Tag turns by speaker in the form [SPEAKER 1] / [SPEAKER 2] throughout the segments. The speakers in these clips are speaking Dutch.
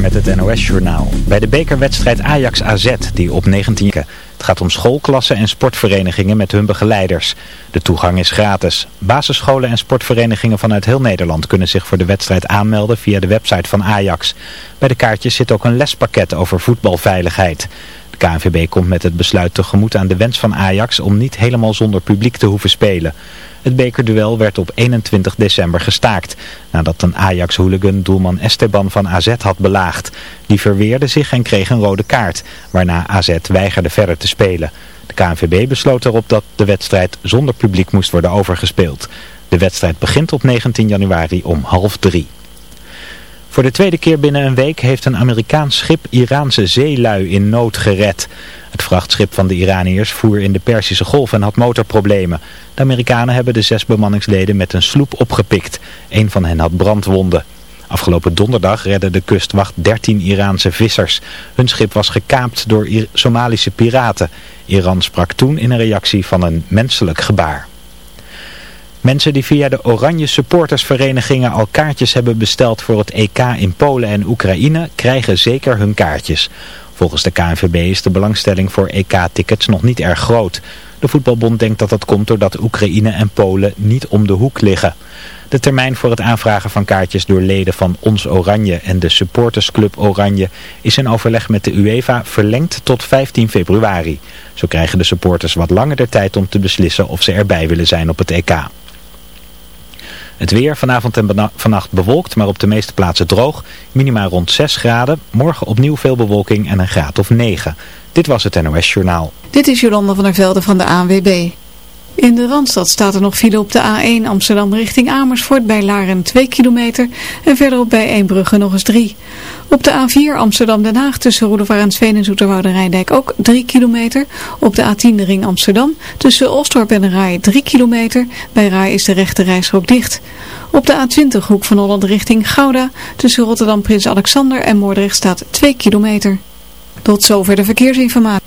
[SPEAKER 1] Met het NOS-journaal. Bij de bekerwedstrijd Ajax-AZ, die op 19... Het gaat om schoolklassen en sportverenigingen met hun begeleiders. De toegang is gratis. Basisscholen en sportverenigingen vanuit heel Nederland kunnen zich voor de wedstrijd aanmelden via de website van Ajax. Bij de kaartjes zit ook een lespakket over voetbalveiligheid. KNVB komt met het besluit tegemoet aan de wens van Ajax om niet helemaal zonder publiek te hoeven spelen. Het bekerduel werd op 21 december gestaakt, nadat een Ajax-hooligan doelman Esteban van AZ had belaagd. Die verweerde zich en kreeg een rode kaart, waarna AZ weigerde verder te spelen. De KNVB besloot erop dat de wedstrijd zonder publiek moest worden overgespeeld. De wedstrijd begint op 19 januari om half drie. Voor de tweede keer binnen een week heeft een Amerikaans schip Iraanse zeelui in nood gered. Het vrachtschip van de Iraniërs voer in de Persische Golf en had motorproblemen. De Amerikanen hebben de zes bemanningsleden met een sloep opgepikt. Een van hen had brandwonden. Afgelopen donderdag redde de kustwacht 13 Iraanse vissers. Hun schip was gekaapt door Somalische piraten. Iran sprak toen in een reactie van een menselijk gebaar. Mensen die via de Oranje supportersverenigingen al kaartjes hebben besteld voor het EK in Polen en Oekraïne krijgen zeker hun kaartjes. Volgens de KNVB is de belangstelling voor EK-tickets nog niet erg groot. De voetbalbond denkt dat dat komt doordat Oekraïne en Polen niet om de hoek liggen. De termijn voor het aanvragen van kaartjes door leden van Ons Oranje en de supportersclub Oranje is in overleg met de UEFA verlengd tot 15 februari. Zo krijgen de supporters wat langer de tijd om te beslissen of ze erbij willen zijn op het EK. Het weer vanavond en vannacht bewolkt, maar op de meeste plaatsen droog. Minima rond 6 graden. Morgen opnieuw veel bewolking en een graad of 9. Dit was het NOS Journaal.
[SPEAKER 2] Dit is Jolanda van der Velde van de ANWB. In de Randstad staat er nog file op de A1 Amsterdam richting Amersfoort bij Laren 2 kilometer en verderop bij Eembrugge nog eens 3. Op de A4 Amsterdam-Den Haag tussen Roedevaar en Zoeterwoude Rijndijk ook 3 kilometer. Op de A10 de ring Amsterdam tussen Osdorp en Rai 3 kilometer. Bij Rai is de rechte rijstrook dicht. Op de A20 hoek van Holland richting Gouda tussen Rotterdam Prins Alexander en Moordrecht staat 2 kilometer. Tot zover de verkeersinformatie.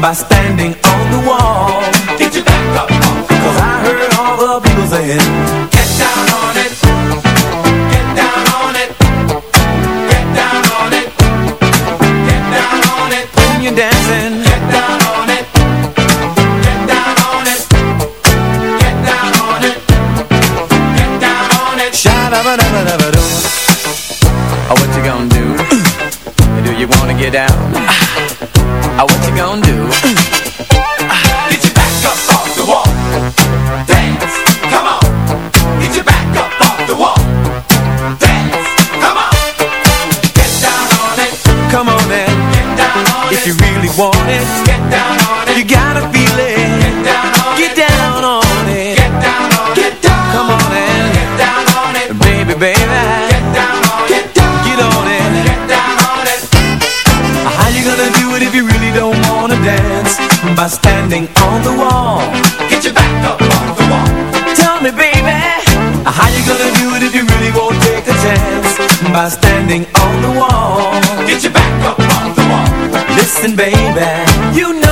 [SPEAKER 3] By standing. Listen, baby. You know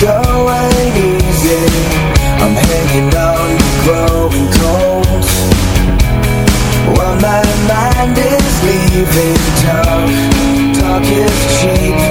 [SPEAKER 3] going easy. I'm hanging on growing cold. While
[SPEAKER 4] my mind is leaving town. Talk is cheap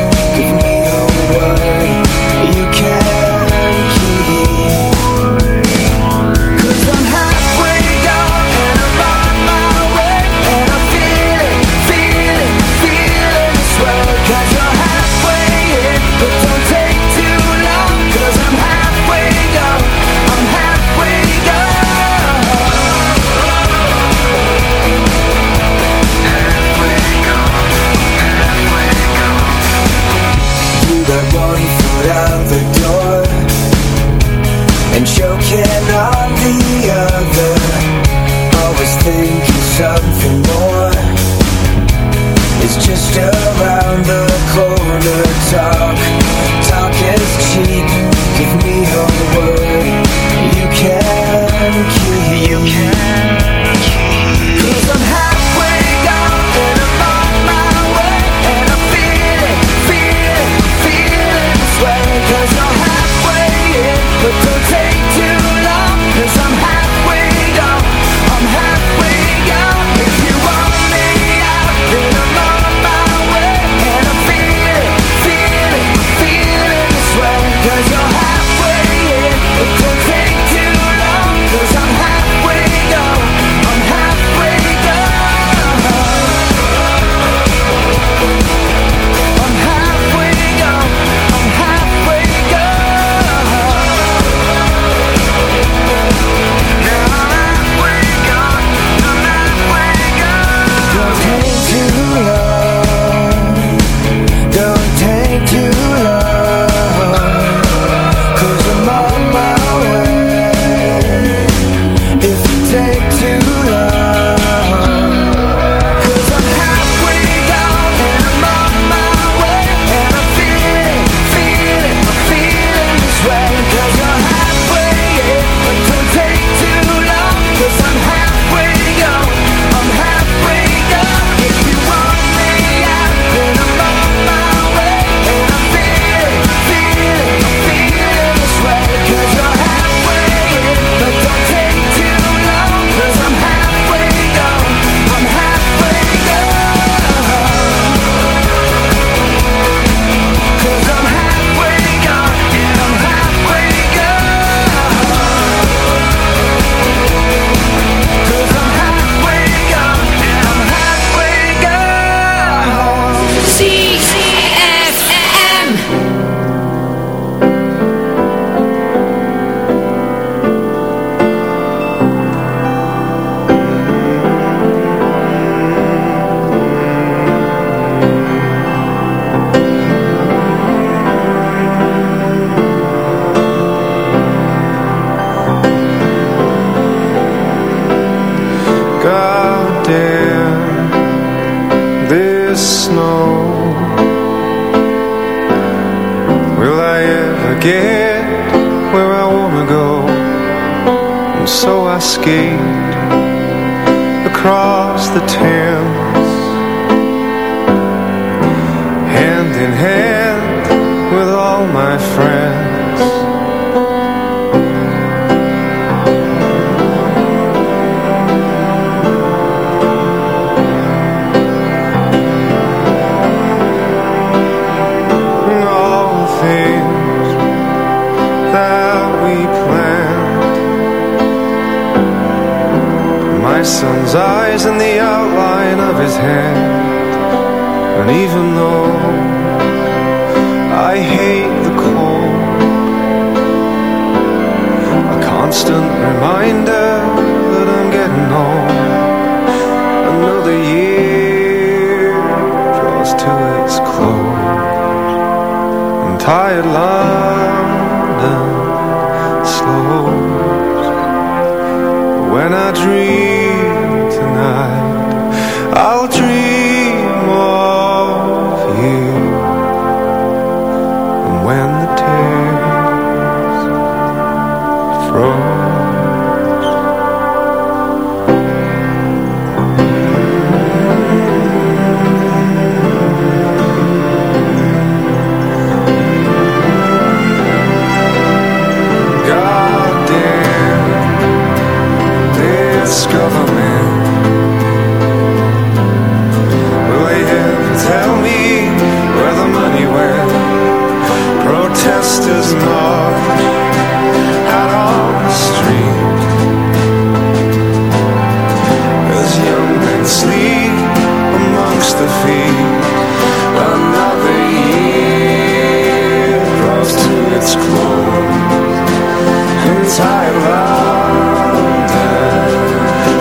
[SPEAKER 4] Entire London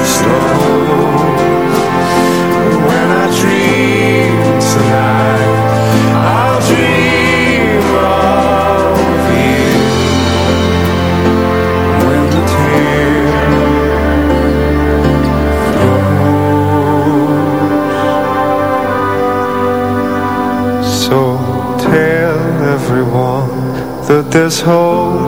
[SPEAKER 4] slows when I dream tonight, I'll dream of you. When the So tell everyone that there's hope